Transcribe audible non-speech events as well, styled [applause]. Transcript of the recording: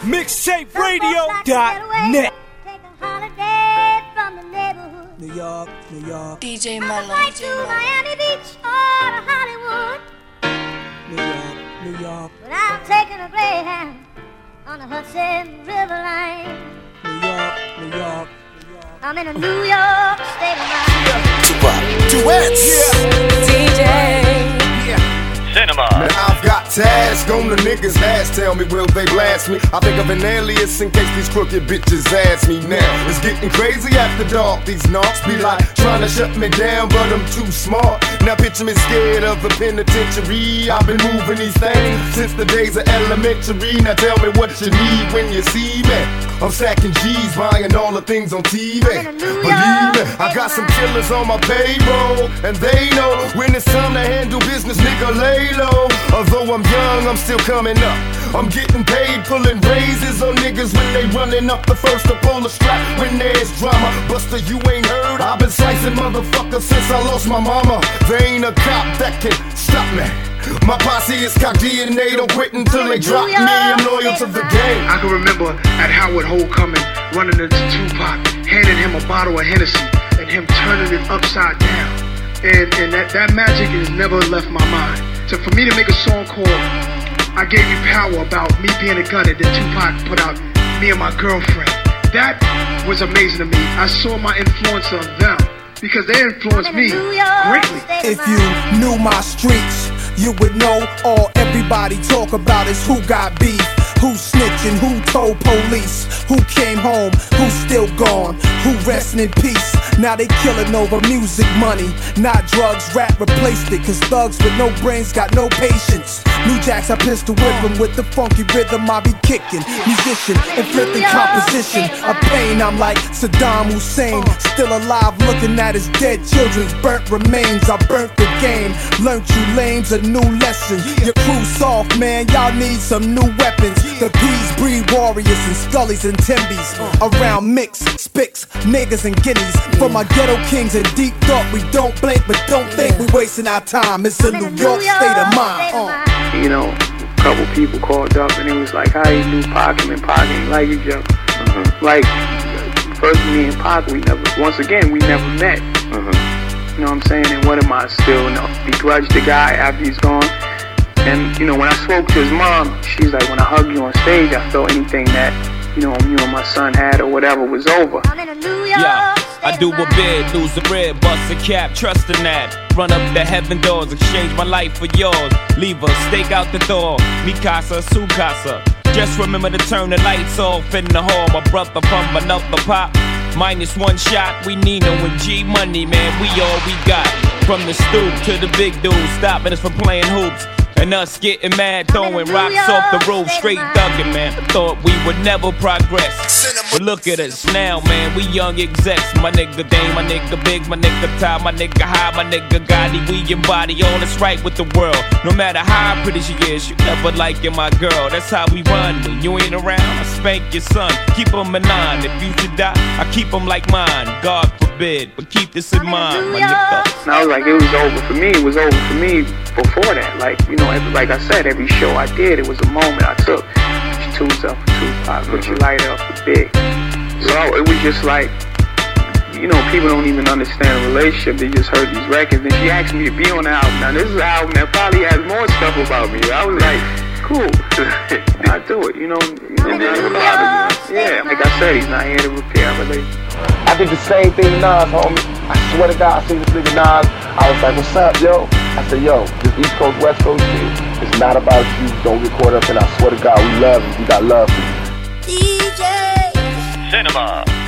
MixtapeRadio.net. Take a holiday from the neighborhood. New York, New York, DJ On Mello. flight to Miami Beach or to Hollywood. New York, New York, But I'm taking a Greyhound on the Hudson River line. New York, New York. I'm in a New York state of mind. Tupac, duets. Cinema. Task on the niggas' ass. Tell me, will they blast me? I think of an alias in case these crooked bitches ask me now. It's getting crazy after dark. These knocks be like trying to shut me down, but I'm too smart. Now picture me scared of the penitentiary. I've been moving these things since the days of elementary. Now tell me what you need when you see me. I'm stacking G's, buying all the things on TV. Believe me, I got some killers on my payroll, and they know when it's time to handle business, nigga, lay low. Although I'm young, I'm still coming up. I'm getting paid, pulling raises on niggas when they running up the first to pull the strap. When there's drama, Buster, you ain't heard. I've been slicing motherfuckers since I lost my mama. There ain't a cop that can stop me. My posse is cock DNA, don't quit until they drop me. I'm loyal to the game. I can remember at Howard Homecoming, running into Tupac, handing him a bottle of Hennessy, and him turning it upside down. And and that, that magic has never left my mind. So for me to make a song called I Gave You Power about me being a gun and then Tupac put out me and my girlfriend. That was amazing to me. I saw my influence on them because they influenced me greatly. If you knew my streets, you would know all everybody talk about is who got beef, who snitching, who told police, who came home, who's still gone, who resting in peace. Now they killing over music money, not drugs. Rap replaced it, cause thugs with no brains got no patience. New Jacks, I pistol whip 'em with the funky rhythm I be kicking. Musician, inflicting composition of pain. I'm like Saddam Hussein, uh. still alive, looking at his dead children's burnt remains. I burnt the game, learned you lames a new lesson. Your crew soft, man, y'all need some new weapons. The P's breed warriors and Scullies and Timbies. Around mix, spicks, niggas and guineas. For my ghetto kings and deep thought, we don't blink, but don't think we wasting our time. It's a New York state of mind. Uh. you know, a couple people called up and it was like, how you knew Pac and Pac ain't like each other. Like, first me and Pac, we never, once again, we never met. You know what I'm saying? And what am I still, you know, begrudge the guy after he's gone? And, you know, when I spoke to his mom, she's like, when I hugged you on stage, I felt anything that, you know, you and my son had or whatever was over. I'm in a New York Yeah, I do a mind. bid, lose a rib, bust a cap, trust in that. Run up the heaven doors, exchange my life for yours. Leave a stake out the door, mi casa, su casa. Just remember to turn the lights off in the hall. My brother from another pop. Minus one shot, we Nino and G Money, man. We all we got. From the stoop to the big dude, stopping us from playing hoops. And us getting mad, throwing rocks off the roof, straight thugging, man. Thought we would never progress. But look at us now, man. We young execs. My nigga Dame, my nigga Big, my nigga Ty, my nigga High, my nigga Gotti. We embody all that's right with the world. No matter how pretty she is, you never liking my girl. That's how we run. When you ain't around, I spank your son. Keep him in line. If you should die, I keep him like mine. God forbid, but keep this in mind, my nigga. And I was like, it was over for me. It was over for me before that. Like, you know, every, like I said, every show I did, it was a moment I took. Two stuff for Tupac, uh, put your light up for Big. So it was just like, you know, people don't even understand a relationship. They just heard these records. And she asked me to be on the album. Now, this is an album that probably has more stuff about me. I was like, cool. [laughs] I do it, you know. Bothered me. Yeah, like I said, he's not here to repair a relationship. I did the same thing to Nas, homie. I swear to God, I seen this nigga Nas. I was like, what's up, yo? I said, yo, this East Coast, West Coast shit, it's not about you. Don't get caught up in I swear to God, we love you. We got love for you. DJ. Cinema.